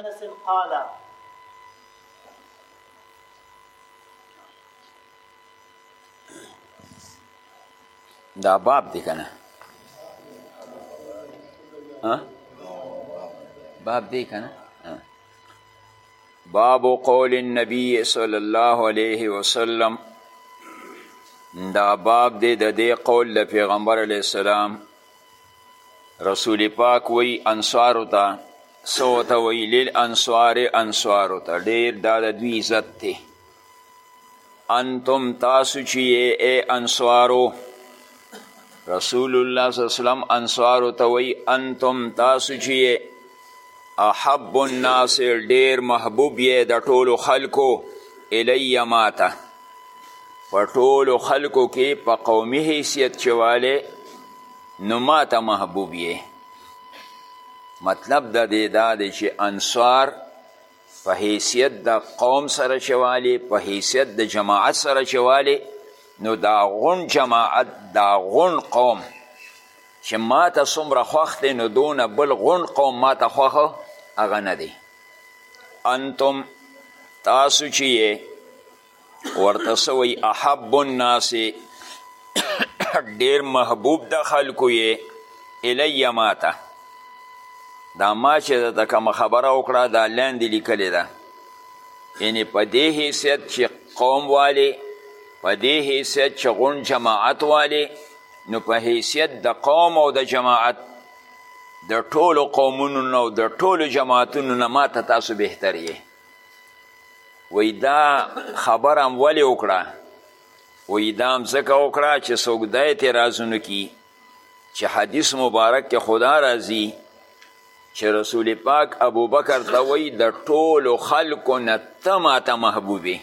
انس قال دا باب دی کنه ها باب دی کنه باب قول النبي صلى الله عليه وسلم دا باب دی د دې قول د پیغمبر علی السلام رسول پاک وی انصارو ته سو ته وی لیل انصار انصارو ته ډیر دا د دوی عزت دی انتم تاسو چی ای انصارو رسول الله صلی الله علیه وسلم انصارو ته وی انتم تاسو چی احب الناس ډیر محبوب یې د ټولو خلکو الی ماته په ټولو خلکو کې په قومي حیثیت چې والی نو ماته محبوب یې مطلب د دې دا دی چې انصار په حیثیت د قوم سره چې والی په حیثیت د جماعت سره چې والی نو دا غون جماعت دا غون قوم چې ما ته څومره خوښ دی نو دونه بل غونډ قوم ما ته خوښ هغه نه دی انتم تاسو چې یې ورته څه وایي احب الناس ډیر محبوب د خلکو یې الی ما ته دا ما چې درته کومه خبره وکړه دا لاندې لیکلې ده یعنې په دې حیثیت چې قوم والې په دې حیثیت چې غونډ جماعت والې نو په حیثیت د قوم او د جماعت د ټولو قومونو نه او د ټولو جماعتونو نه ما ته تاسو بهتر یې وی دا خبره هم ولې وکړه وی دا هم ځکه وکړه چې څوک دا اعتراضونه کی چې حدیث مبارک کې خدا راځي چې رسول پاک ابوبکر ته وی د ټولو خلکو نه ته ماته محبوبې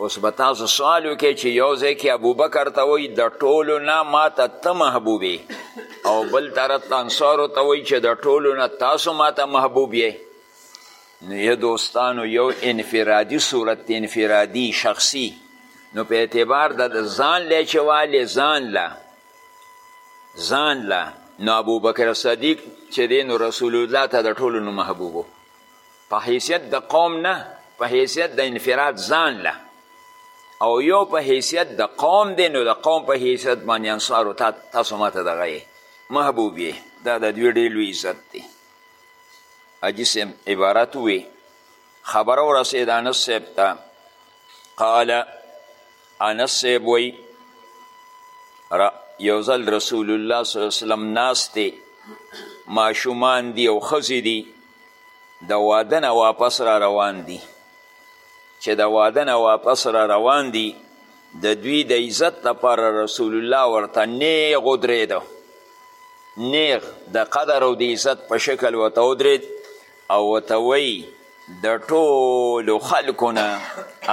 اوس به تاسو سوال وکړئ چې یو ځای کې ابوبکر ته وایي د ټولو نه ماته ته محبوب او بل طرف ته انصارو ته وایي چې د ټولو نه تاسو ماته محبوب یې نو یه دوستانو یو انفرادي صورت انفرادي شخصي نو په اعتبار د ځان له چې والې ځان له ځان له نو ابوبکر صدیق چې دی نو رسول الله ته د ټولو نه محبوب په حیثیت د قوم نه په حیثیت د انفراد ځان له او یو په حیثیت د قوم دی نو د قوم په حیثیت باندې انصارو تا تاسو ماته دغه یې محبوب یې دا د دوی ډېر لوی عزت دی حاجي صاحب عبارت وی خبره ورسېد انس صاحب ته قال انس صاحب وی یو ځل رسول الله صلی الله علیه وسلم ناست دی ماشومان دي او ښځې دي د واده نه واپس را روان دي چې د واده نه واپس را روان دي د دوی د عزت لپاره رسول الله ورته نیغ ودرېده نیغ د قدر او د عزت په شکل ورته ودرېد او ورته وایي د ټولو خلکو نه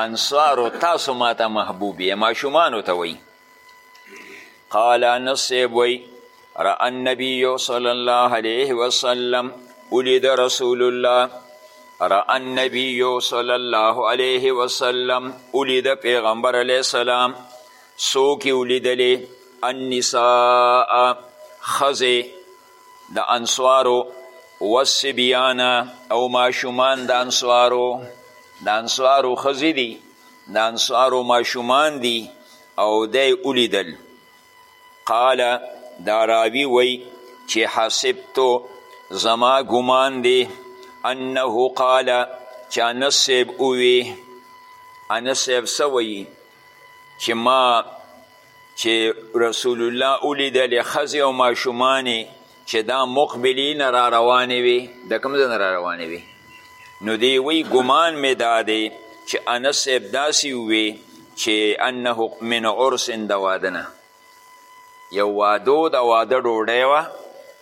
انصارو تاسو ماته محبوب یې ماشومانو ته وایي قال انس صاحب وی را النبی صلی الله علیه وسلم ولید رسول الله را النبی صلی الله علیه وسلم ولید پیغمبر علیه السلام سوکی ولیدلی النساء خزه د انصارو وسبیانا او ماشومان د انصارو د انصارو خزی دی د انصارو ماشومان دي او دی ولیدل قال دا راوی وی چې حسبتو زما ګمان دی انه قال چې انس صاحب اووی انس صاحب څه وی چې ما چې رسول الله ولیدل ښځې او ماشومانې چې دا مقبلی نه را روانې وي د کوم ځای نه را روانې وي نو دی وی ګمان مې دا دی چې انس صاحب داسې ووی چې انه من عرس د واده نه یو وادو د واده ډوډۍ وه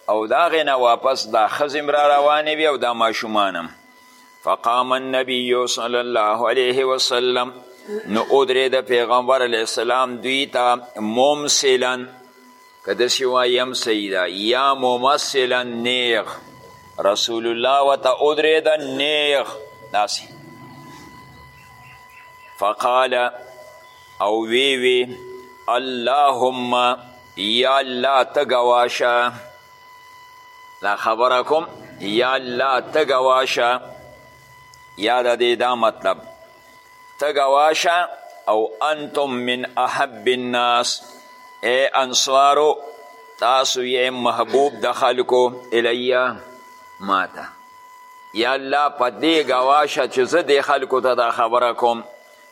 او د هغې نه واپس دا ښځې را روانې وي او دا ماشومان هم فقام النبی صلی الله علیه وسلم نو ادرې د پیغمبر علیه السلام دوی ته ممسلا که دسی وای یم صحیح ده یا ممثلا نیغ رسول الله وته ودرېده نیغ داسې فقال او وی وی اللهم یا الله ته ګواشه دا خبره کوم یا الله ته ګواشه یا د دې دا مطلب ته ګواه شه او انتم من احب الناس ای انصارو تاسو یې محبوب د خلکو الیه ماته یا الله په دې ګواه شه چې زه دې خلکو ته دا خبره کوم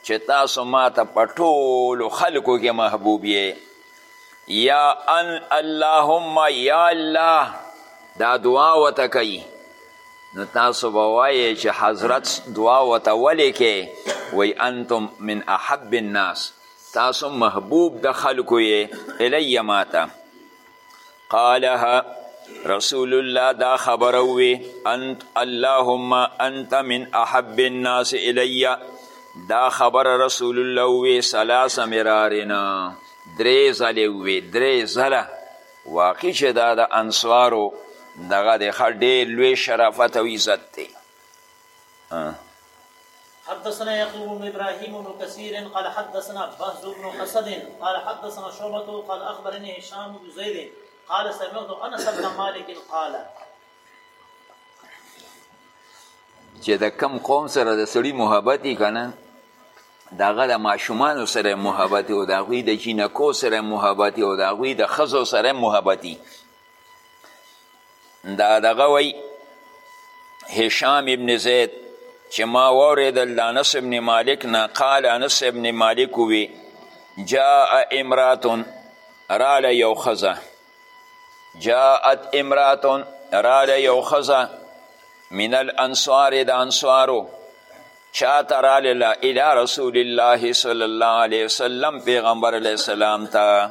چې تاسو ماته په ټولو خلکو کې محبوب یې یا ان اللهم یا الله دا دعا وته کوي نو تاسو به وایې چې حضرت دعا وته ولې کې وی انتم من احب الناس تاسو محبوب د خلکو یې الی ماته قالها رسول الله دا خبره وی انت اللهم انت من احب الناس الی دا خبر رسول الله وی سلاس مرارنا درې ځلې وی درې ځله واقع چې دا د انصارو دغه د ښه ډېر لوی شرافت او عزت دی حدثنا يعقوب بن ابراهيم بن كثير قال حدثنا بهز بن اسد قال حدثنا شعبة قال اخبرني هشام بن زيد قال سمعت انس بن مالك قال چې د کم قوم سره د سړي محبت یې که نه د هغه د ماشومانو سره محبت او د هغوی د جینکو سره محبت او د هغوی د ښځو سره محبت دا دغه وی هشام ابن زید چې ما واورېدل د انس ابن مالک نه قال انس ابن مالک وی جاء امراتون راله یو ښځه جاءت امراتون راله یو ښځه من الانصار د انصارو چاته رالله الی رسول الله صلی الله علیه وسلم پیغمبر علیه السلام ته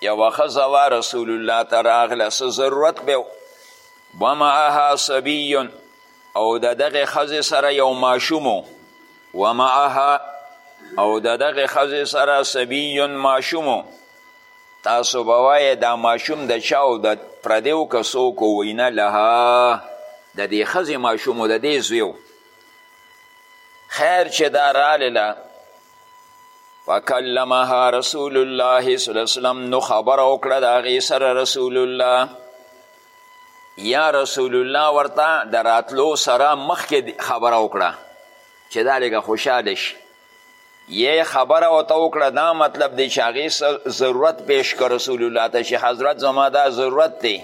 یوه ښځه وه رسول الله ته راغله څه ضرورت به ومعها صبی او د دغې ښځې سره یو ماشوم ومعها او د دغې ښځې سره صبی ماشوم تاسو به وایې دا ماشوم د چا او د پردیو که څوک ووینه لها د دې ښځې ماشوم د دې زوی خیر چې دا رالله فکلمها رسول الله صلی الله علیه وسلم نو خبره وکړه د هغې سره رسول الله یا رسول الله ورته د راتلو سره مخکې خبره وکړه چې دا لږه خوشحاله شي یې خبره ورته وکړه دا مطلب دی چې هغې ضرورت پیش که رسول الله ته چې حضرت زما دا ضرورت دی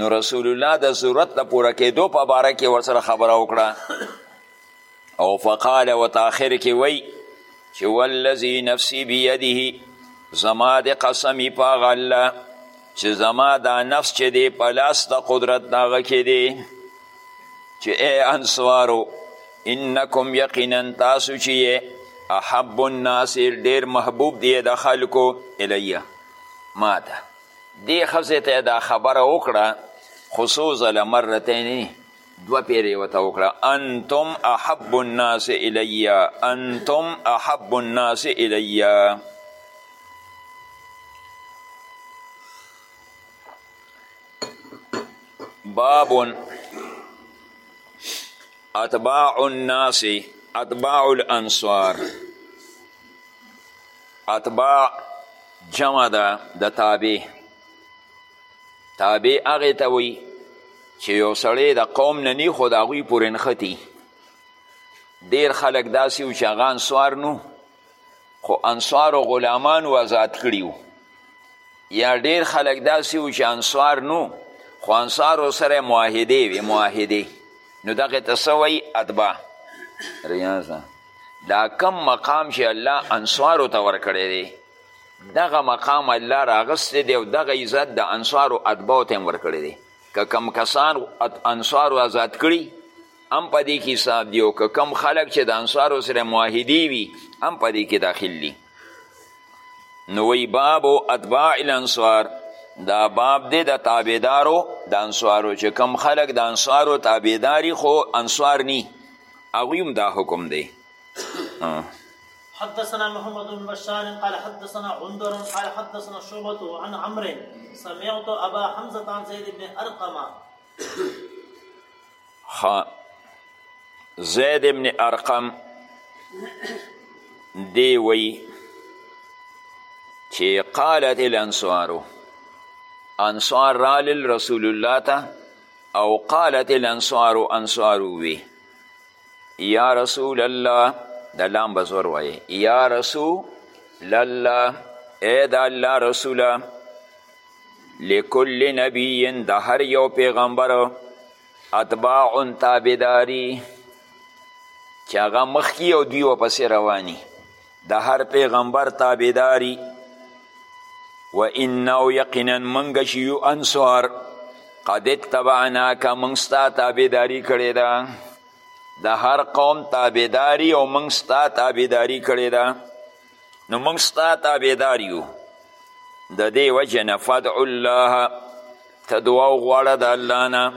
نو رسول الله د ضرورت د پوره کېدو په باره کې ورسره خبره وکړه او فقال ورته آخر کې وی چې والذي نفسي بيده زما د قسمي په هغه الله چې زما دا نفس چې دی په لاس د قدرت د هغه کې دی چې ای انصارو انکم یقینا تاسو چې یې احب الناس ډیر محبوب دی د خلکو الیه ما ته دې ښځې ته دا خبره وکړه خو څو ځله مرتینې دوه پیرې ورته وکړه انتم احب الناس الیه انتم احب الناس الیه باب اتباع الناس اتباع الانصار اتباع جمع ده د تابع تابع هغې ته وایي چې یو سړی د قوم نه نی خو د هغوی پورې نښتي ډېر خلک داسې وو چې هغه انسوار نو خو انصارو غلامانو آزاد کړي وو یا ډیر خلک داسې وو چې انصار نو خو انصارو سره معاهدې وې معاهدې نو دغه ته څه وایي اتباع ریاضه دا کم مقام چې الله انصارو ته ورکړی دی دغه مقام الله راغستی دی او دغه عزت د انصارو اتباعو ته هم ورکړی دی که کم کسان انصارو آزاد کړي هم په دې کې حساب دی او که کم خلک چې د انصارو سره معاهدې وي هم په دې کې داخل دي نو وی باب او اتباع الانصار دا باب دی د تابعدارو د انصارو چې کم خلک د انصارو تابعداري خو انصار نی هغوی هم دا حکم دی حدثنا محمد بن بشار قال حدثنا عندر قال حدثنا شعبة عن عمرو سمعت ابا حمزه عن زيد بن ارقم خا زید ابن ارقم دی وی چې قالت الانصارو انصار رالل رسول الله ته او قالت الانصار انصار وی یا رسول الله د لام بزور وی یا رسول الله اے د الله رسوله لکل نبی د هر یو پیغمبر اتباع تابعداري چې هغه مخکې او دوی ورپسې رواني د هر پیغمبر تابعداري و انه یقینا موږ چې یو انصار قد اتبعناک موږ ستا تابعداري کړې ده د هر قوم تابعداري او موږ ستا تابعداري کړې ده نو موږ ستا تابعدار یو د دې وجې نه فدع الله ته دعا وغواړه د الله نه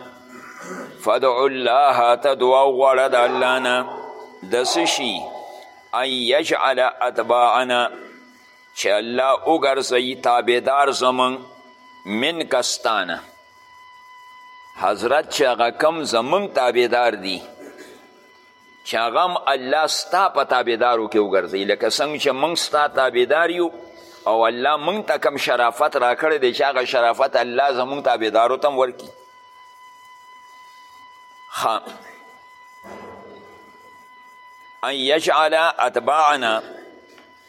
فدع الله ته دعا وغواړه د الله نه د څه شي ان یجعل اتباعنا چې الله وګرځوي تابعدار زموږ من کستانه حضرت چې هغه کم زموږ تابعدار دي چې هغه هم الله ستا په تابعدارو کې وګرځوي لکه څنګه چې موږ ستا تابعدار یو او الله موږ ته کم شرافت راکړی دی چې هغه شرافت الله زموږ تابعدارو ته هم ورکړي ان یجعل اتباعنا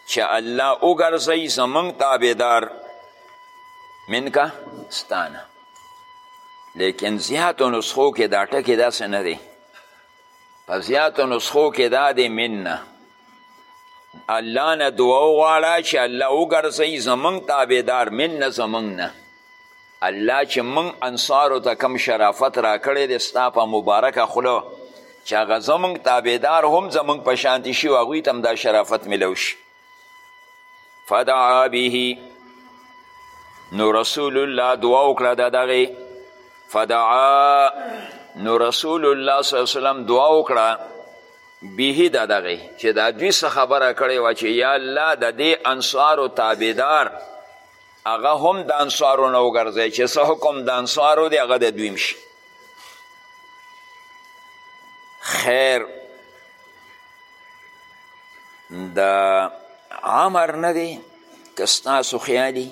چې الله وګرځوي زموږ تابعدار منکه ستانه لیکن زیاتو نسخو کې دا ټکې داسې نه دی په زیاتو نسخو کې دا دی منه الله نه دعا وغواړه چې الله وګرځوي زمونږ تابعدار منه زمونږ نه الله چې مونږ انصارو ته کم شرافت راکړی دی ستا په مبارکه خوله چې هغه زمونږ تابعدار هم زمونږ په شانتي شي او هغوی ته هم دا شرافت میلو شي فدعا به نو رسول الله دعا وکړه د دغې فدعا نو رسول الله صلی الله وسلم دعا وکړه به د دغې چې دا دوی څه خبره کړې وه چې یا الله د دې انصارو تابعدار هغه هم د انصارو نه وګرځوي چې څه حکم د انصارو دی هغه د دویم شي خیر د عمر نه دی که ستاسو خیالي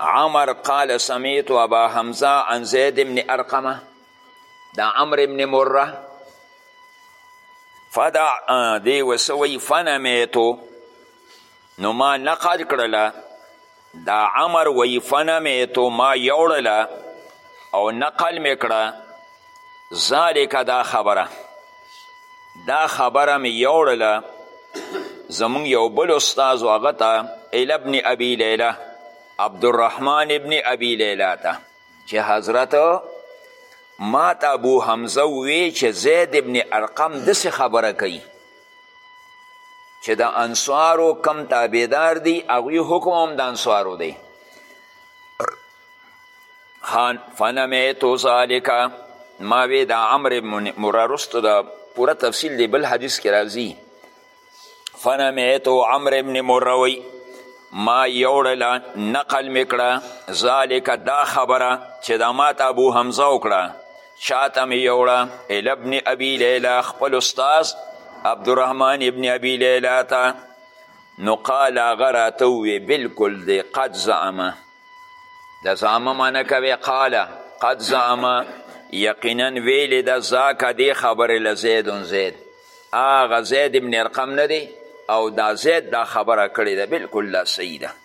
عمر قال سمیت ابا حمزه عن زید بن ارقمه د عمر بن مره فدع دی وسوی فنمیتو نو ما نقد کړله دا عمر وی فنمیتو ما یوړله او نقل می کړه ذالک دا خبره دا خبره می یوړله زمون یو بل استاذ هغه ته ال ابن ابي ليلى عبدالرحمن ابن ابي ليلى ته چې حضرت ما ته ابو حمزه وی چې زید ابن ارقم دسې خبره کوي چې د انصارو کم تابعدار دي هغوی حکم هم د انصارو دی فنمیتو ذالک ما وی د عمر مرارستو د پوره تفصیل دی بل حدیث کې راځي فنمیتو عمر ابن مروی ما یوړله نقل میکړه ذالک دا خبره چې دا ماته ابو حمزه وکړه چاته مې یوړه الی ابن ابي لیلا خپل استاذ عبدالرحمن ابن ابي لیلا ته نو قال هغه راته ووی بلکل دی قد زعمه د زعمه معنی کوي قاله قد زعمه یقینا ویلې ده ذاکه دې خبرې له زیدون زید هغه زید ابن ارقم نه دی او دا زید دا خبره کړې ده بلکل دا صحیح ده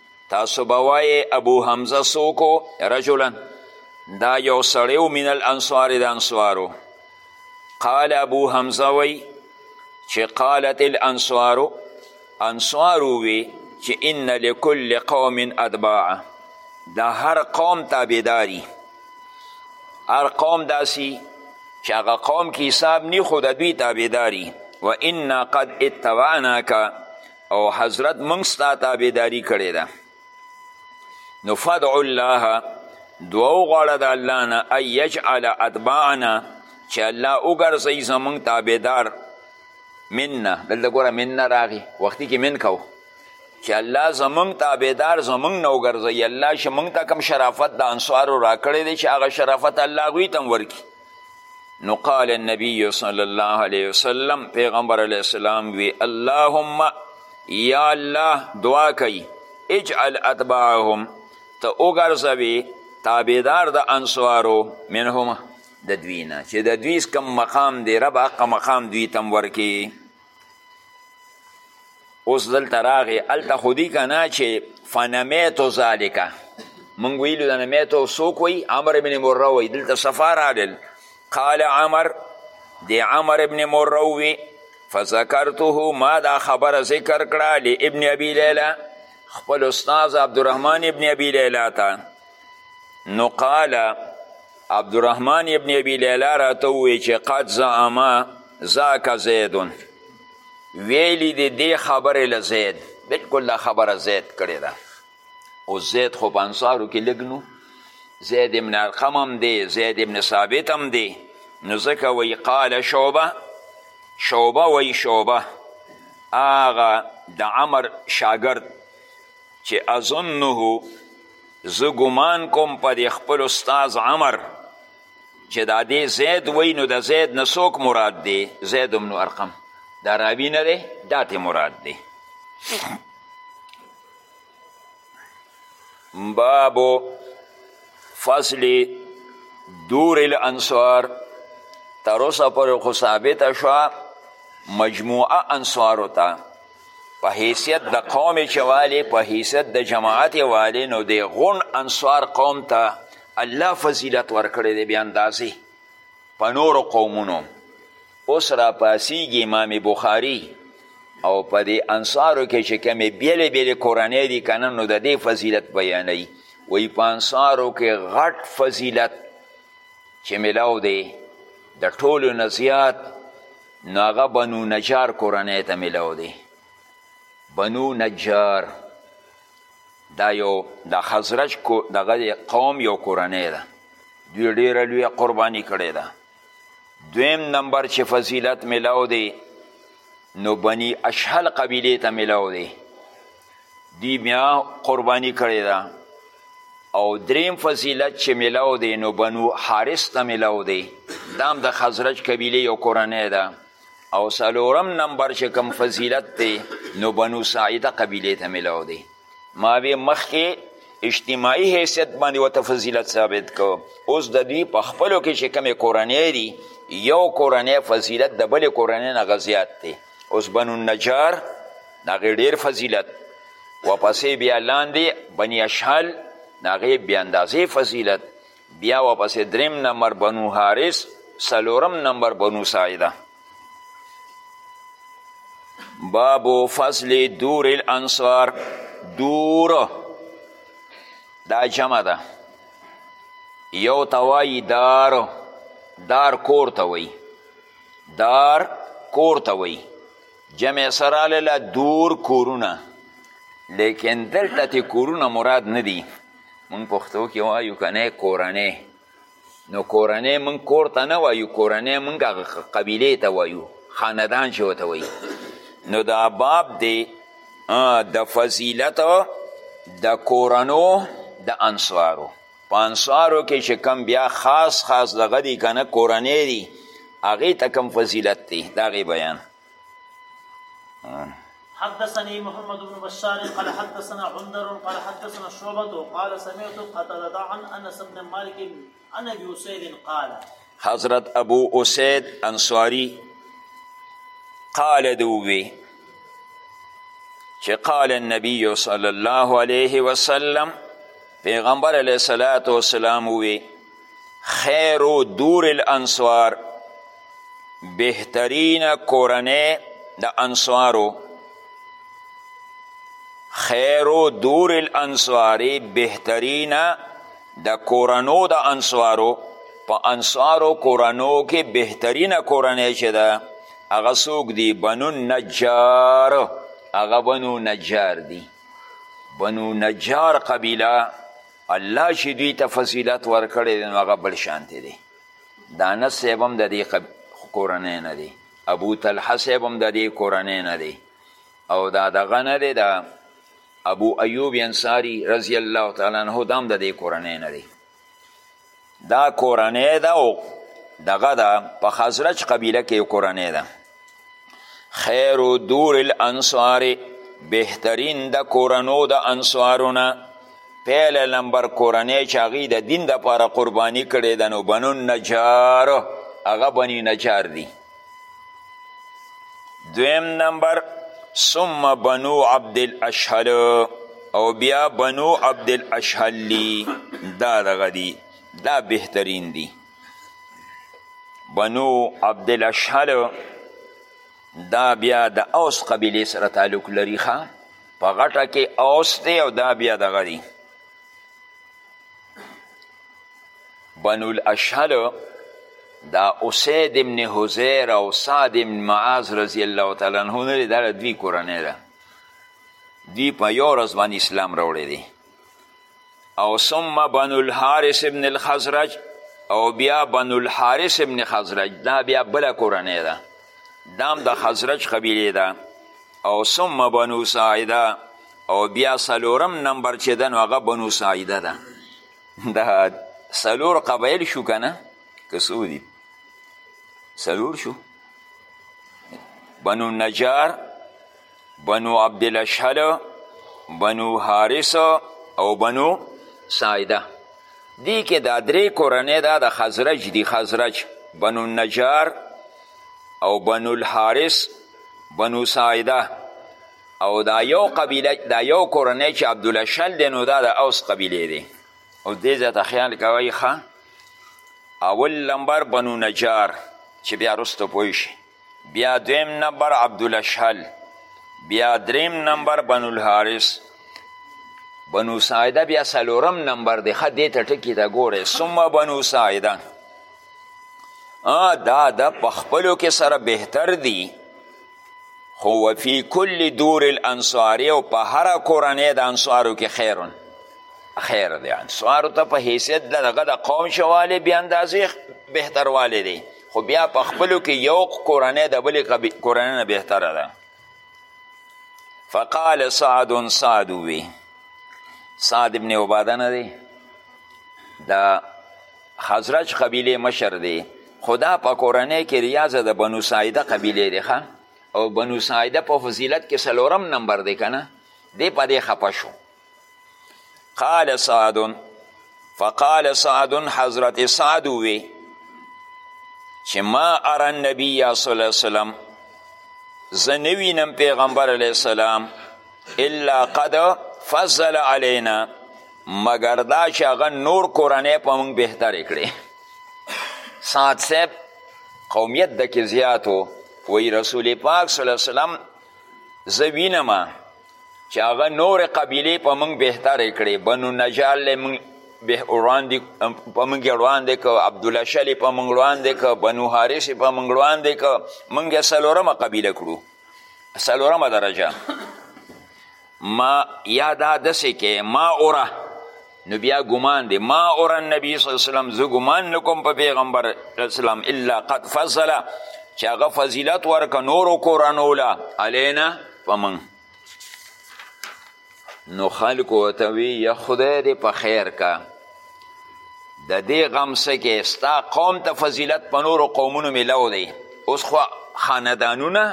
تاسو به وایې ابو حمزه څوک رجلا دا یو سړی و من الانصار د انصارو قال ابو حمزه وی چې قالت الانصارو انصارو وی چې ان لکل قوم اتباعه دا هر قوم تابعداري هر قوم داسي چې هغه قوم کې حساب نی خو د دوی تابعداري و انا قد اتبعناک او حضرت موږ ستا تابعداري کړې ده نو فدع الله دعا وغواړه د الله نه ان یجعل اتباعنا چې الله وګرځوي زموږ تابعدار منا دلته ګوره منا راغي وختي کې من کو چې الله زموږ تابعدار زموږ نه وګرځوي الله چې موږ ته کوم شرافت د انصارو راکړی دی چې هغه شرافت الله هغوی ته هم ورکړي نو قال النبی صلی الله علیه وسلم پیغمبر علیه السلام وی اللهم یا الله دعا کوي اجعل اتباعهم ته وګرځوي تابعدار د انصارو منهم د دوی نه چې د دوی کم مقام دی رب حق مقام دوی تم ورکي اوس دلته راغی هلته خو دي که نه چې فنمیتو ذالکه مونږ ویلو د نمیتو څوک وایي عمر ابن مره وایي دلته صفا راغلل قال عمر د عمر ابن مره ووي فذکرته ما دا خبره ذکر کړه لابن ابي لیلا خپل استاذ عبدالرحمن ابن ابي لیلا ته نو قال عبدالرحمن ابن ابي ليلى راته ووی چې قد زعما ذاک زیدون ویلی دی دی خبرې له زید بلکل دا خبره زید کړې ده او زید خو په انصارو کې لږ نو زید ابن علقم هم دی زید ابن ثابت هم دی نو ځکه وایي قال شعبه شعبه وایي شعبه هغه د عمر شاګرد چې اظنه زه ګمان کوم په دې خپل استاذ عمر چې دا دې زید وی نو د زید نه څوک مراد دی زید بن ارقم دا راوی نه دی دا تې مراد دی باب فصل دور الانصار تر اوسه پورې خو ثابته شوه مجموعه انصارو ته په حیثیت د قوم چې والي په حیثیت د جماعت والي نو د غون انصار قوم ته الله فضیلت ورکړی دی بې اندازې په نورو قومونو اوس راپاسیږي امام بخاري او په دې انصارو کې چې کومې بېلې بېلې کورنۍ دي که نه نو د دې فضیلت بیانوي وایي په انصارو کې غټ فضیلت چې ملاو دی د ټولو نه زیات نو هغه بنو نجار کورنۍ ته ملاو دی بنو نجار دا یو د خزرج دغه قوم یو کورنۍ ده دوی ډیره لویه قرباني کړې ده دویم نمبر چې فضیلت ملاو دی نو بنی اشهل قبیله ته ملاو دی دی بیا قربانی کړی ده او دریم فضیلت چې ملاو دی نو بنو حارس ته ملاو دی دام د دا خزرج قبیله یو کورنۍ ده او سلورم نمبر چې کم فضیلت دی نو بنو سعیده قبیله ته ملاو دی ما به مخکې اجتماعي حیثیت باندې ورته فضیلت ثابت کو اوس د دوی په خپلو کې چې کمې کورنۍ دي یو کورنۍ فضیلت د بلې کورنۍ نه غزیات دی اوس بنو النجار د هغې ډېر فضیلت وپسې بیا لاندې بني اشهل د هغې بې اندازې فضیلت بیا وپسې دریم نمبر بنو حارث څلورم نمبر بنو ساعده باب فضل دور الانصار دور دا جمع ده یو توایی دار دار کور ته وی دار کور ته وی جمع سره لاله دور کورونه لیکن دلته تی کورونه مراد ندی مونږ پښتو کې وایو کنه کورنۍ نو کورنۍ مونږ کور ته نه وایو کورنۍ مونږ قبیله ته وایو خاندان چې ورته وایي نو دا باب دی د فضیلت د کورنو د انصارو په انصارو کې چې کم بیا خاص خاص دغه دي که نه کورنۍ دي هغې ته کم فضیلت دی د هغې بیان حدثني محمد بن بشار قال حدثنا عندر قال حدثنا شعبة قال سمعت قتادة عن أنس بن مالك عن أبي سعيد قال حضرت ابو اسید انصاری قال دوی چې قال النبی صلی الله علیه وسلم پیغمبر علیه الصلاة والسلام وی خیر دور الانصار بهترین کورنۍ د انصارو خیر دور الانصار بهترین د کورنو د انصارو په انصارو کورنو کې بهترینه کورنۍ چې ده هغه څوک دي بنو نجار هغه بنو نجار دي بنو نجار قبیله الله چې دوی ته فضیلت ورکړی دی نو هغه بل شانتې دی د انس صاحب هم د دې کورنۍ نه دی ابو طلحه صاحب هم د دې کورنۍ نه دی او دا دغه نه دی د ابو ایوب انصاری رضی الله تعالی عنه دام د دې کورنۍ نه دی دا کورنۍ ده او دغه ده په خزرج قبیله کې کورنۍ ده خیر دور الانصار بهترین د کورنو د انصارونه پیل لمبر کورنۍ چې هغوی د دین دپاره قرباني کړې ده نو بنو نجار هغه بني نجار دي دویم نمبر ثم بنو عبد الاشهل او بیا بنو عبد الاشهل لی دا دغه دی دا بهترین دی بنو عبد الاشهل دا بیا د اوس قبیله سره تعلق لري ښه په غټه کې اوس دی او دا بیا دغه دی بنو الاشهل دا اسید ابن حزیر او سعد ابن معاذ رضی الله تعالی عنه نه دی دا دوی کورنۍ ده دوی په یو ورځ باندې اسلام راوړی دی او ثم بنو الحارث ابن الخزرج او بیا بنو الحارث ابن خزرج دا بیا بله کورنۍ ده دام د خزرج قبیله ده او ثم بنو ساعده او بیا سلورم نمبر چې ده نو هغه بنو ساعده ده دا سلور قبایل شو که نه که څو دي سلور شو بنو نجار بنو عبدالاشهل بنو حارس او بنو سایده دی که دا درې کورنۍ دا د خزرج دي خزرج بنو نجار او بنو الحارس بنو سایده او دا یو قبیله دا یو کورنۍ چې عبدالاشهل دی نو دا د اوس قبیله دی او دې ځای ته خیال کوئ ښه اول نمبر بنو نجار چې بیا وروسته پوه شي بیا دویم نمبر عبدالاشهل بیا دریم نمبر بنو الحارث بنو ساعده بیا څلورم نمبر دی ښه دې ته ټکي ته ګورئ ثم بنو ساعده دا د پخپلو کې سره بهتر دي خو وفي کل دور الانصاري او په هره کورنۍ د انصارو کې خیرون خیر دی انصارو ته په حیثیت د دغه د قوم شوالی بې اندازې بهتروالی دی خو بیا په خپلو کې یو کورنۍ د بلې کورنۍ نه بهتره ده فقال سعد سعد وی سعد ابن عباده نه دی د خزرج قبیله مشر دی خو دا په کورنۍ کې ریاضه د بنو سایده قبیله دی ښه او بنو سایده په فضیلت کې څلورم نمبر دی که نه دی په دې خفه شو قال سعد فقال سعد حضرت سعد ووی چې ما ارى النبي صلی الله علیه وسلم زه نه وینم پیغمبر علیه السلام الا قد فضل علینا مګر دا چې هغه نور کورنۍ په موږ بهترې کړې سعد صاحب قومیت د کې زیات و وی رسول پاک صلی الله وسلم زه وینم چې هغه نور قبیلې په موږ بهترې کړې بنو نجال له موږ به وړاندې په موږ وړاندې که عبدالله شلې په موږ وړاندې که بنو حارث په موږ وړاندې که موږ څلورمه قبیله کړو څلورمه درجه ما یا دا دسې کې ما اوره نو بیا ګمان دی ما اوره نبی صلی الله علیه وسلم زه ګمان نکوم په پیغمبر اسلام الا قد فضل چې هغه فضیلت ورکه نورو کورنو له علینا په موږ نو خلکو ورته وی یا خدای دې په خیر کا د دې غم سکه ستا قوم ته فضیلت په نورو قومونو میلاو دی اوس خو خاندانونه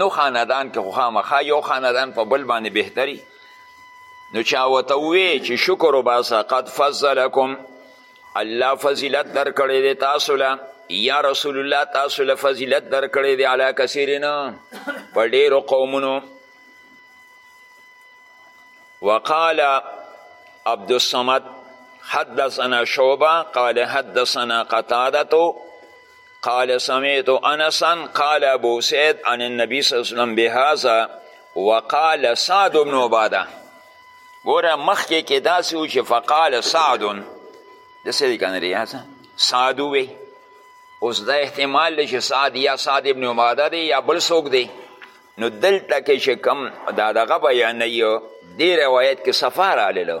نو خاندان کې خو خامخا یو خاندان په بل باندې بهتري نو چا ورته وویې چې شکر وباسه قد فضلکم الله فضیلت درکړی دی تاسو له یا رسول الله تاسو له فضیلت درکړی دی علی کثیرنا په ډېرو قومونو وقال عبد الصمد حدثنا شعبه قال حدثنا قتادة قال سمعت انسا قال ابو سید عن النبی صلی الله علیه وسلم بهذا وقال سعد بن عباده ګوره مخکې کې داسې و چې فقال سعد داسې دی که نه دی سعد ووی اوس دا احتمال دی چې سعد یا سعد ابن عباده دی یا بل څوک دی نو دلته کې چې کم دا دغه بیانوي دې روایت کې صفا راغللو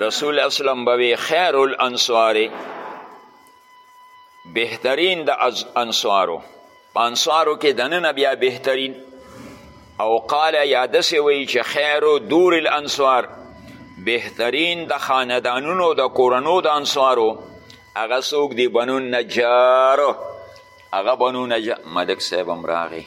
رسول اسلم بوي خیر الانصار بهترین د انصارو په انصارو کې دننه بیا بهترین او قال یا داسې وایي چې خیر دور الانصار بهترین د خاندانونو د کورنو د انصارو هغه څوک دی بنو نجار هغه بنو نجار ملک صاحب هم راغی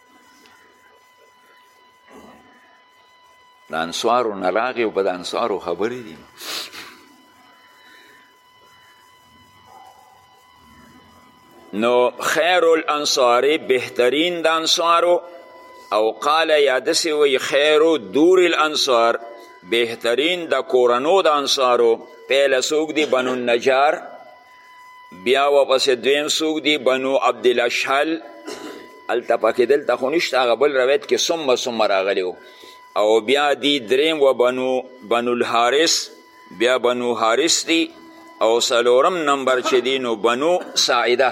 د انصارو نه راغی او په د انصارو خبرې دي نو خیر الانصار بهترین د انصارو او قال یا دسې وی خیر دور الانصار بهترین د کورنو د انصارو پهله څوک دی بنو النجار بیا ورپسې دویم څوک دي بنو عبدالاشهل هلته پکې دلته خو نشته هغه بل روایت کې ثم ثم راغلی او بیا دی دریم و بنو بنو الحارث بیا بنو حارث دی او څلورم نمبر چې دی نو بنو ساعده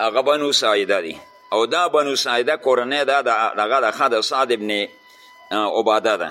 هغه بنو ساعده دی او دا بنو ساعده کورنۍ دا دغه د سعد ابن عباده ده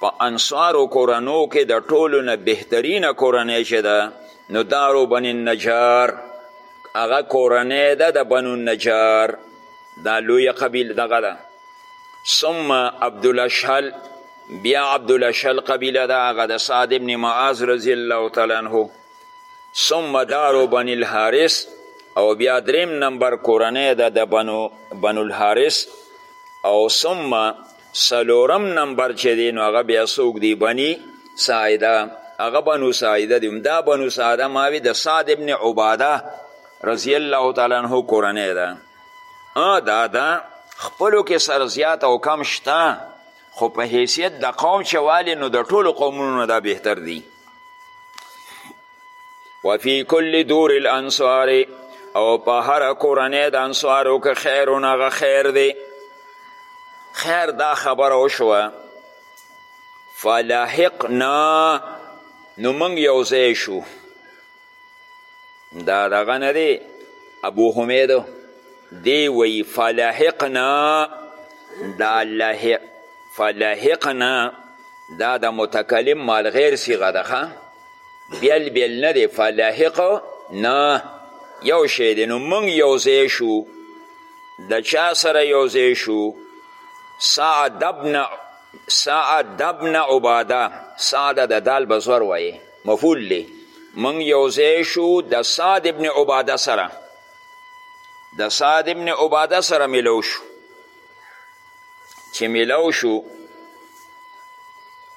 په انصارو کورنو کې د ټولو نه بهترینه کورنۍ چې ده نو دارو بن النجار هغه کورنۍ ده د بنو النجار دا لویه قبیل دغه ده ثم عبدالاشهل بیا عبدالاشهل قبیله ده هغه د سعد ابن معاذ رضی الله تعالی عنه ثم دارو بن الحارث او بیا دریم نمبر کورنۍ ده د بنو بنو الحارث او ثم څلورم نمبر چې دی نو هغه بیا څوک دی بني ساعده هغه بنو ساعده دی دا بنو ساعده ماوی د سعد ابن عباده رضی الله تعالی عنه کورنۍ ده دا دا خپلو کې سر زیات او کم شته خو په حیثیت د قوم چې والي نو د ټولو قومونو نه دا بهتر دی وفي کل دور الانصار او په هر کورنۍ د انصارو که خیرون هغه خیر دی خیر دا خبره وشوه فلحقنا نو موږ یو ځای شو دا دغه نه دی ابو حمید دی وی فلحقنا دا لحق فلحقنا دا د متکلم مال غیر صیغه ده بیل بیل نه دی فلاحق نه یو شی دی نو موږ یو ځای شو د چا سره یو ځای شو سعد ابن سعد ابن عباده سعد د دال بزور وایي مفول دی موږ یو ځای شو د سعد ابن عباده سره د سعد ابن عباده سره ملو شو چې میلاو شو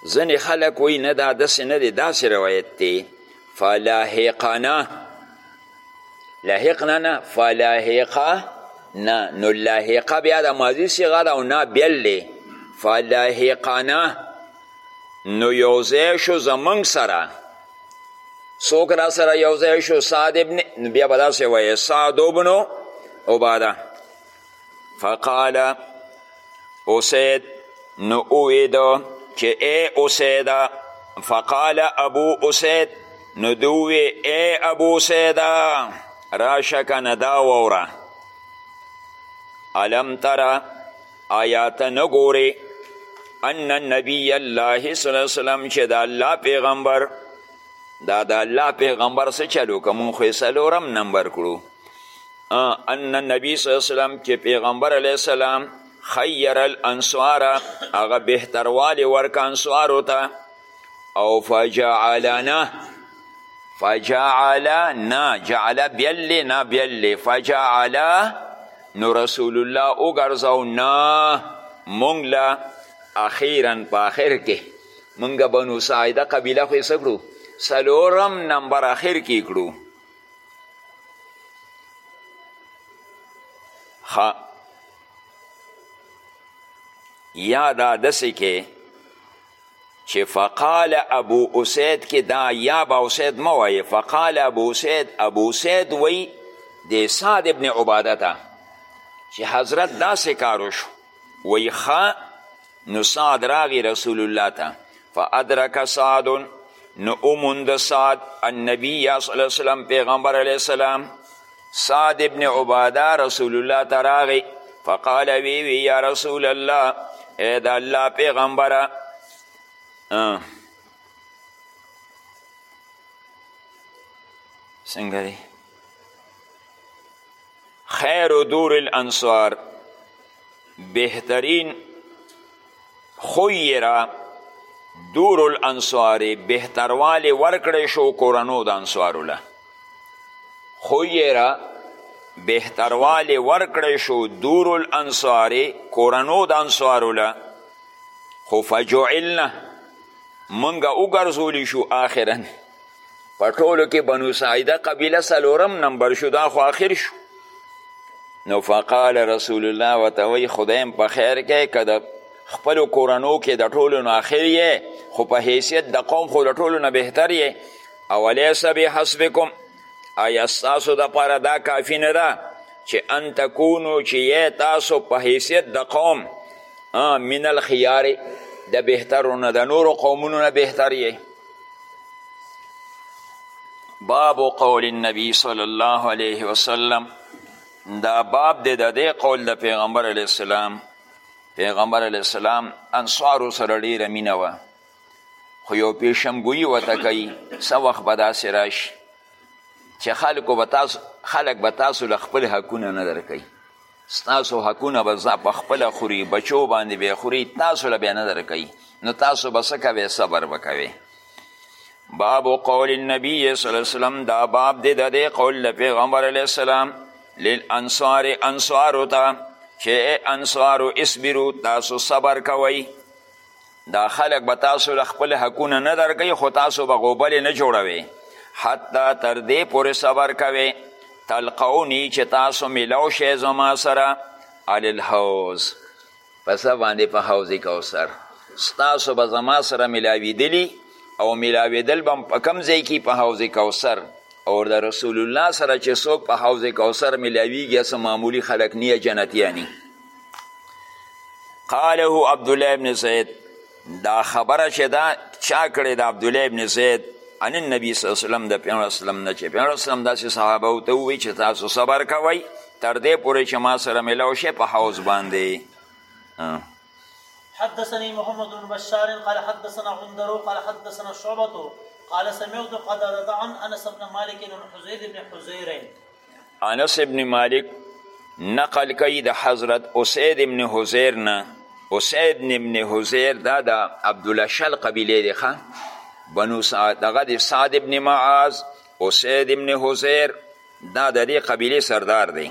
ځنې خلک وایي نه دا داسې نه دی داسې روایت دی فلاحقنا لاحقنا نه فلاحقه نه نو لاحقه بیا د ماضي صیغه ده او نه بیل دی فلاحقنا نو یوځای شو زمونږ سره څوک را سره یوځای شو سعد ابن بیا به داسې وایې سعد ابن عباده فقال اسید نو اوید چې ای اسیده فقال ابو اسید نو دوی ای ابو اسیده راشه کنه دا ووره علم تره آیا ته نه ګورې ان نبی الله صلی الله علیه وسلم چې د الله پیغمبر دا د الله پیغمبر څه چلو که مونږ خو یې څلورم نمبر کړو ان النبی صلی الله علیه وسلم چې پیغمبر علیه السلام خیر الانصار هغه بهتروالی ورک انصارو ته او فجعلنا فجعلنا جعل بیلی نا بیلی فجعل نو رسول الله وګرځو نا مونږ له اخیرا په اخر کې مونږ بنو ساعده قبیله خو یې څه کړو څلورم نمبر اخر کې کړو خا یا دا دسی کې چې فقال ابو اسید کې دا یا با اسید مه وایې فقال ابو اسید ابو اسید وی د سعد ابن عباده ته چې حضرت داسې کار وشو وی ښه نو سعد راغی رسول الله ته فادرک سعد نو اوموند سعد النبی صلی الله وسلم پیغمبر علیه السلام سعد ابن عباده رسول الله ته راغی فقال وی وی یا رسول الله ای د الله پیغمبره څنګه دی خیر دور الانصار بهترین خویرا دور الانصار بهتروالی ورکړی شو کورنو د انصارو له خویرا بهتروالی ورکړی شو دور الانصار کورنو د انصارو له خو فجعلنا منګه وګرځولی شو آخرا په ټولو کې بنو سعیده قبیله څلورم نمبر شو دا خو آخر شو نو فقال رسول الله ورته وایي خدایم په خیر کې که د خپلو کورنو کې د ټولو نه آخر یې خو په حیثیت د قوم خو د ټولو نه بهتر یې اولیس بحسبکم آیا ستاسو دپاره دا کافي نه ده چې ان تکونو چې یې تاسو په حیثیت د قوم من الخیارې د بهترو نه د نورو قومونو نه بهتر یې باب قول النبی صلی الله علیه وسلم دا باب دی د دې قول د پیغمبر علیه السلام پیغمبر علیه السلام انصارو سره ډیره مینه وه خو یو پیشمګویي ورته کوي څه وخت به داسې راشي چې خلکو به تاسو خلک به تاسو له خپل حقونه نه درکوي ستاسو حقونه به ځا په خپله خوري بچو باندې به خوري تاسو له به نه درکوي نو تاسو به څه کوئ صبر به کوئ باب قول النبی صلی الله علیه وسلم دا باب دی د دې قول د پیغمبر علیه السلام للانصار انصارو ته چې انصارو اصبرو تاسو صبر کوئ دا خلک به تاسو له خپل حقونه نه درکوي خو تاسو به غوبلې نه جوړوي حتی تر دې پورې صبر کوي تلقوني چې تاسو میلاو شئ زما سره علی الحوز په څه باندې په حوض کوثر ستاسو به زما سره میلاویدلي او میلاویدل به په کم ځای کې په حوض کوثر او د رسول الله سره چې څوک په حوض کوثر میلاویږي څه معمولي خلک نیه جنتیانی قاله عبدالله ابن زید دا خبره چې دا چا کړې د عبدالله ابن زید ان النبي صلی الله علیه وسلم د پیغمبر اسلم نه چې پیغمبر اسلم داسې صحابه ته ووایي چې تاسو صبر کوئ تر دې پورې چې ما سره ملاو شي په حوض باندې حدثني محمد بن بشار قال حدثنا عندر قال حدثنا شعبة قال سمعت قد عن انس بن مالك بن حزير بن حزير انس ابن مالک نقل کوي د حضرت اسید ابن حزیر نه اسید ابن حزیر دا د عبدالله شل قبیله دی ښه بنو سعد دغه د سعد ابن معاذ اسید ابن حزیر دا د دې قبیله سردار دی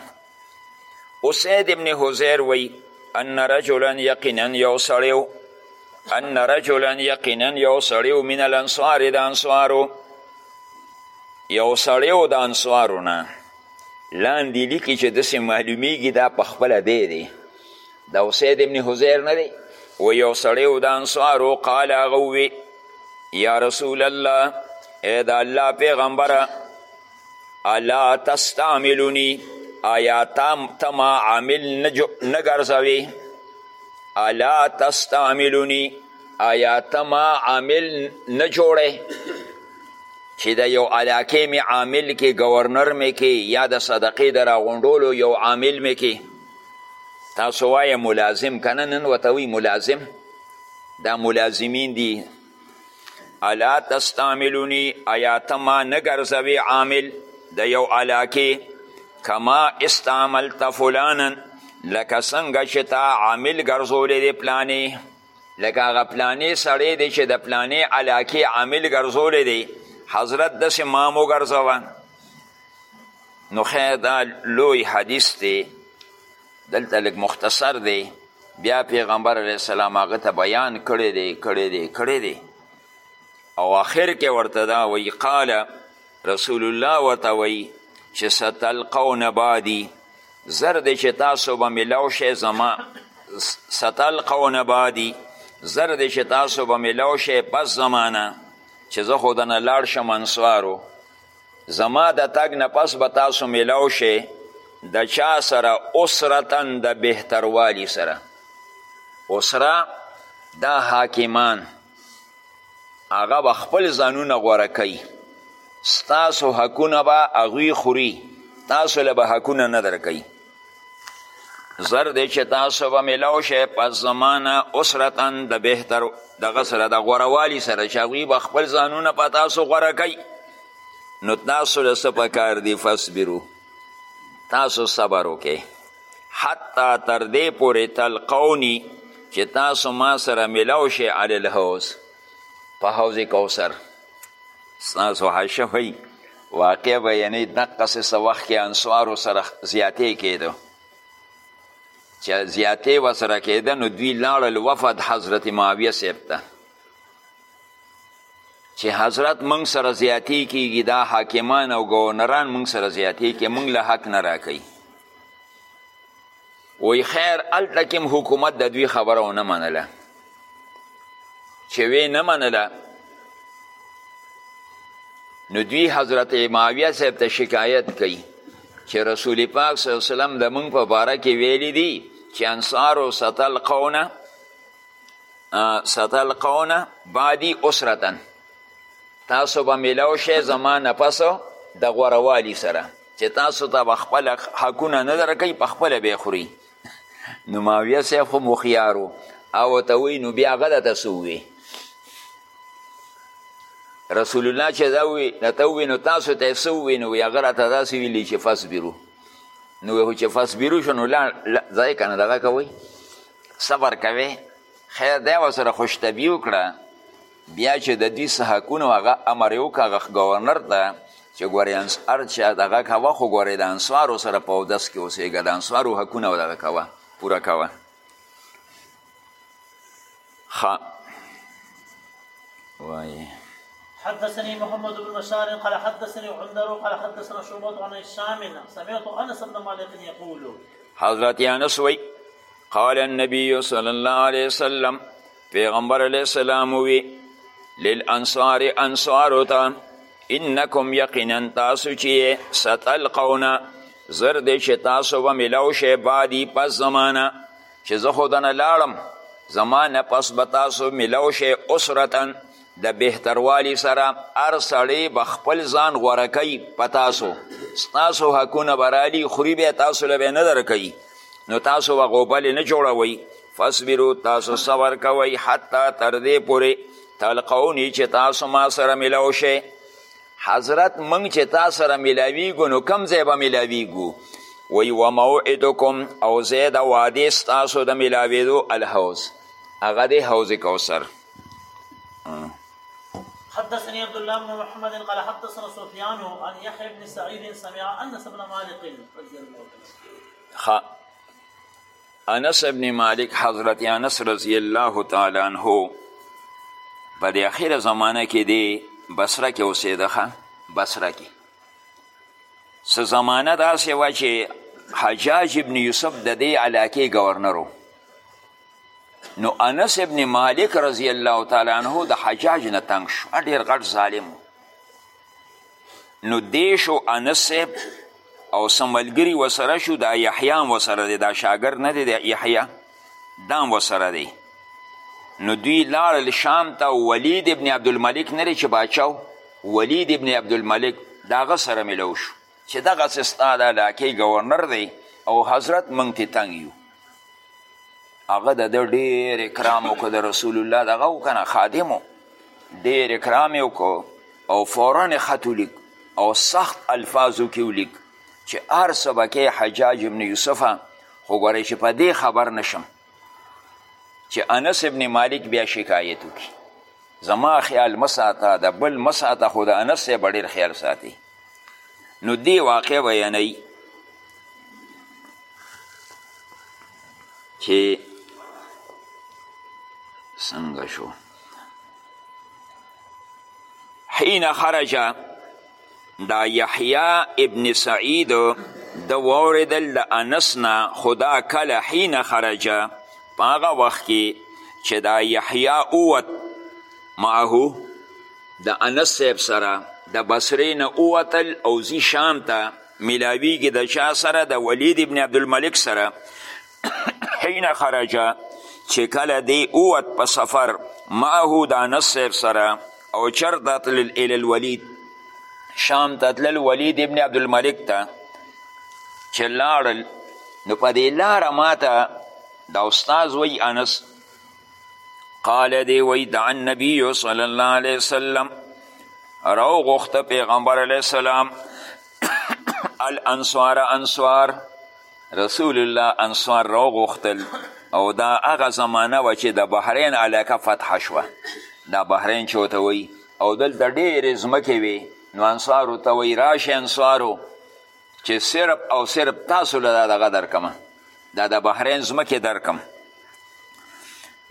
اسید ابن حزیر وی ان رجلا یقینا یو سړیو ان رجلا یقینا یو سړیو من الانصار د انصارو یو سړی و د انصارو نه لاندې لیکي چې داسې معلومیږي دا په خپله دی دی دا اسید ابن حزیر نه دی و یو سړی و د انصارو قال هغه ووی یا رسول الله ای د الله پیغمبره الا تستعملونی آیا تام تما عامل نه ګرځوي الا تستعملونی آیا ته ما عامل نه جوړی چې د یو علاقې می عامل کې گورنر می کې یا د صدقې د راغونډولو یو عامل می کې تاسو وایه ملازم کنه نن ورته وی ملازم دا ملازمین دي الا تستعملونی ایا ته ما نه ګرځوې عامل د یو علاقې کما استعملت فلانا لکه څنګه چې تا عامل ګرځولی دی پلانې لکه هغه پلانې سړی دی چې د پلانې علاقې عامل ګرځولی دی حضرت داسې مام وګرځوه نو خیر دا لوی حدیث دی دلته لږ مختصر دی بیا پیغمبر علیه السلام هغه ته بیان کړی دی کړی دی کړی دی او آخر کې ورته دا وایي قال رسول الله ورته وایي چې ستلقون بعدي زر دی چې تاسو به ملاو شئ زما ستلقون بعدي زر دی چې تاسو به ملاو شئ پس زمانه چې زه خو دنه لاړ شم انصارو زما د تګ نه پس به تاسو ملاو شئ د چا سره اسرتن د بهتروالي سره اسره دا حاکمان هغه به خپل ځانونه غوره کوي ستاسو حقونه به هغوی خوري تاسو له به حقونه نه درکوي زر دی چې تاسو به میلاو شئ پس زمانه اسرتا د بهتر دغه سره د غوروالي سره چې هغوی به خپل ځانونه په تاسو غوره کوي نو تاسو له څه پکار دي فصبرو تاسو صبر وکړئ حتی تر دې پورې تلقوني چې تاسو ما سره ملاو شئ علی الحوض په حوض کوثر ستاسو حشه وایي واقع به یعنی دقسې څه وخت کې انصارو سره زیاتې کېده چې زیاتې ورسره کېده نو دوی لاړل وفد حضرت معاویه صاحب ته چې حضرت موږ سره زیاتی کیږي دا حاکمان او گورنران موږ سره زیاتی کې موږ له حق نه راکوي وی خیر هلته کې حکومت د دوی خبره ونه منله چې وی نه منله نو دوی حضرت معاویه صاحب ته شکایت کوي چې رسول پاک صلی الله علیه وسلم د موږ په باره کې ویلی دي چې انصار او ستل قونه ستلقون بعدی اسرتن تاسو به میلاو شئ زما نه پس د غوروالي سره چې تاسو ته به خپل حقونه نه درکوي په خپله به خوري نو معاویه صاحب خو هوښیار او ته وایي نو بیا هغه درته څه ووي رسول الله چې دا ووي درته ووي نو تاسو ته یې څه ووي نو هغه راته داسې ویلي چې فصبرو نو وایي چې فصبرو شو نو ځای که نه دغه کوئ صبر کوي خیر دی ورسره خوشطبي وکړه بیا چې د دوی څه حقونه هغه امر یې وکړه هغه ګورنر ته چې ګورې هر چا دغه کوه خو ګورې د انصارو سره په اودس کې اوسېږه د انصارو حقونه دغه کوه پوره کوه ښه وایي حدثني محمد بن بشار قال حدثني عندر قال حدثنا شعبة عن هشام سمعت انس بن مالك يقول حضرت انس وی قال النبي صلی الله علیه وسلم پیغمبر علیه السلام وی للانصار انصارو ته انکم یقینا تاسو چې ستلقونه زر دی چې تاسو به ملاو شئ بعدي پس زمانه چې زه خو دنه لاړم زما نه پس به تاسو ملاو شئ اسرتن د بهتروالي سره هر سړی به خپل ځان غوره کوي په تاسو ستاسو حقونه به رالي خوري بیا تاسو له به نه درکوي نو تاسو به غوبلې نه جوړوئ فصبرو تاسو صبر کوئ حتی تر دې پورې تلقوني چې تاسو ما سره ملاو شئ حضرت موږ چې تا سره ملاویږو نو کم ځای به ملاویږو وی و موعدکم او زید وعده ستاسو د ملاویدو الحوز هغه دی حوض کوثر حدثني عبد الله بن محمد قال حدثنا سفيان عن يحيى بن سعيد سمع انس بن مالك رضي الله عنه انس ابن مالک حضرت انس رضی الله تعالی عنہ په د اخیره زمانه کې دی بصره کې اوسېدخه بصره کې څه زمانه داسې وه چې حجاج ابن یوسف د دې علاقې ګورنرو نو انس ابن مالک رضی الله تعالی عنه د حجاج نه تنګ شو ډیر غټ ظالم نو دی شو انس صاحب او سملګری وسره شو دا یحیی هم وسره دی دا شاګرد نه دی د یحیی دا هم وسره دی نو دوی لاړل شام ته ولید ابن عبدالملک نه دی چې باچا ولید ابن عبدالملک د هغه سره ملو شو چې دغسې ستا د علاقې ګورنر دی او حضرت موږ ترې تنګ یو هغه د ده ډېر اکرام وکړو د رسول الله دغه و که نه خادم و ډېر اکرام یې وکړو او فورا یې خط ولیک او سخت الفاظو کې ولیک چې هر څه به کې حجاج ابن یوسفه خو ګورئ چې په دې خبر نشم چې انس ابن مالک بیا شکایت وکړي زما خیال مساته د بل مساته خو د انس صاحب ډېر خیال ساتي نو دې واقع بیانوي چې څنګه شو حين خرج دا یحیی ابن سعید د واوریدل د انس نه خدا کله حین خرج په هغه وخت کې چې دا یحیی اووت معه د انس صاحب سره د بصرې نه اووتل او ځي شام ته ملاویږي د چا سره د ولید ابن عبدالملک سره حین خرج چې کله دی اوت په سفر معه د انس صاحب سره او چرته تلل الی الولید شام ته تلل ولید ابن عبدالملک ته چې لاړل نو په دې لاره ماته دا استاذ وی انس قال دی وی دع النبی صلی الله علیه وسلم راو غخته پیغمبر علیه السلام الانصار انصار رسول الله انصار راوغوښتل او دا هغه زمانه وه چې د بحرین علاقه فتح شوه دا بحرین چې ورته وایي او دلته ډېرې ځمکې وې نو انصارو ته وایي راشئ انصارو چې صرف او صرف تاسو له دا دغه درکمه دا د بحرین ځمکې درکم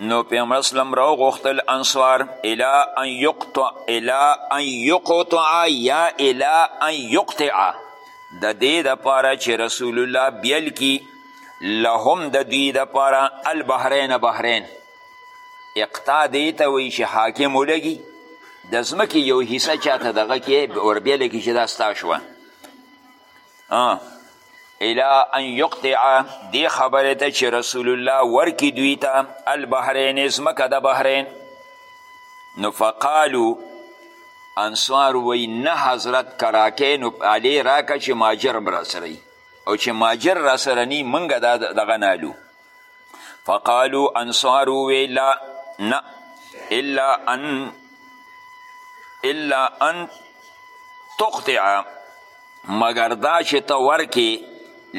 نو پیغمبر اسلم راو غوښتل انصار الا ان یقطع الا ان یقطع یا الا ان یقطع د دې دپاره چې رسول الله بیل کی لهم د دوی دپاره البحرین بحرین اقطاع دې ته وایي چې حاکم ولګي د ځمکې یو حصه چاته دغه کې وربیله کې چې دا ستا شوه الى ان یقطع دی خبره ته چې رسول الله ورکی دوی ته البحرین ځمکه د بحرین نو فقالو انصار وی نه حضرت کراکه نو علی راکه چې ماجر را سره او چې ماجر را سره نی منګه دغه نالو فقالو انصارو وی لا نه الا ان الا ان تقطع مگر دا چې ته ورکې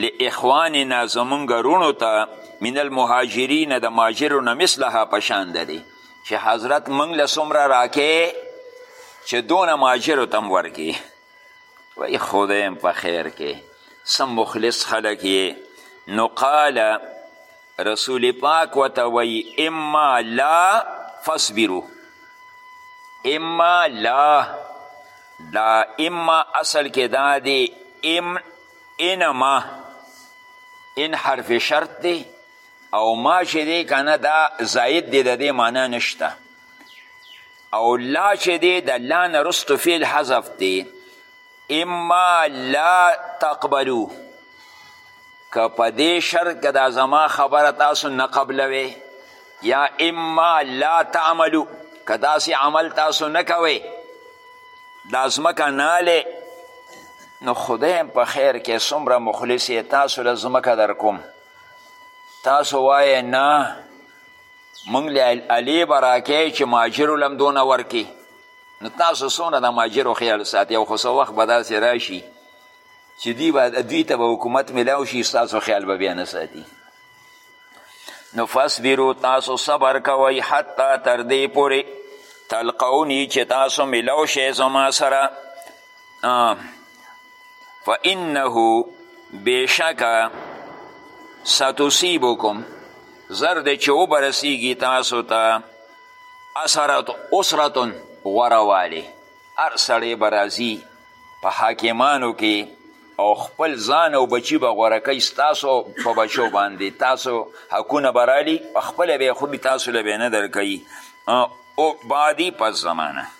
لاخواننا زمونږ رونو ته من المهاجرین د مهاجرو نه مثلها پشان ده دی چې حضرت موږ له څومره راکې چې دونه مهاجرو ته هم ورکې وای خدایم په خیر کې څه مخلص خلک یې نو قال رسول پاک وته وای اما لا فاصبرو اما لا دا اما اصل کې دا دی ام انما ان حرف شرط دی او ما چې دی کنه دا زاید دی د دې معنا نشته او لا چې دی د لا نه رستو فعل حذف دی اما لا تقبلو که په دې شرط که دا زما خبره تاسو نه قبلوي یا اما لا تعملو که داسې عمل تاسو نه کوئ دا ځمکه ناله نو خدای هم په خیر کې څومره مخلص تاسو له ځمکه در کوم تاسو وایې نه مونږ له الې به راکې چې ماجرو لم دونه ورکې نو تاسو څونه د ماجرو خیال ساتي او خو څه وخت به داسې راشي چې دوی به دوی ته به حکومت میلاو شي ستاسو خیال به بیا نه ساتي نو فصبرو تاسو صبر کوئ حتی تر دې پورې تلقونی چې تاسو ملاو شئ زما سره فانه بېشکه ستصیبکم زر دی چې وبرسیږي تاسو ته اثرت اسرتن غوره والی هر سړی به راځي په حاکمانو کې او خپل ځان او بچی به غوره کوي ستاسو په بچو باندې تاسو حقونه به رالي په خپله به یې خوري تاسو له به یې نه درکوي او بعدي پس زمانه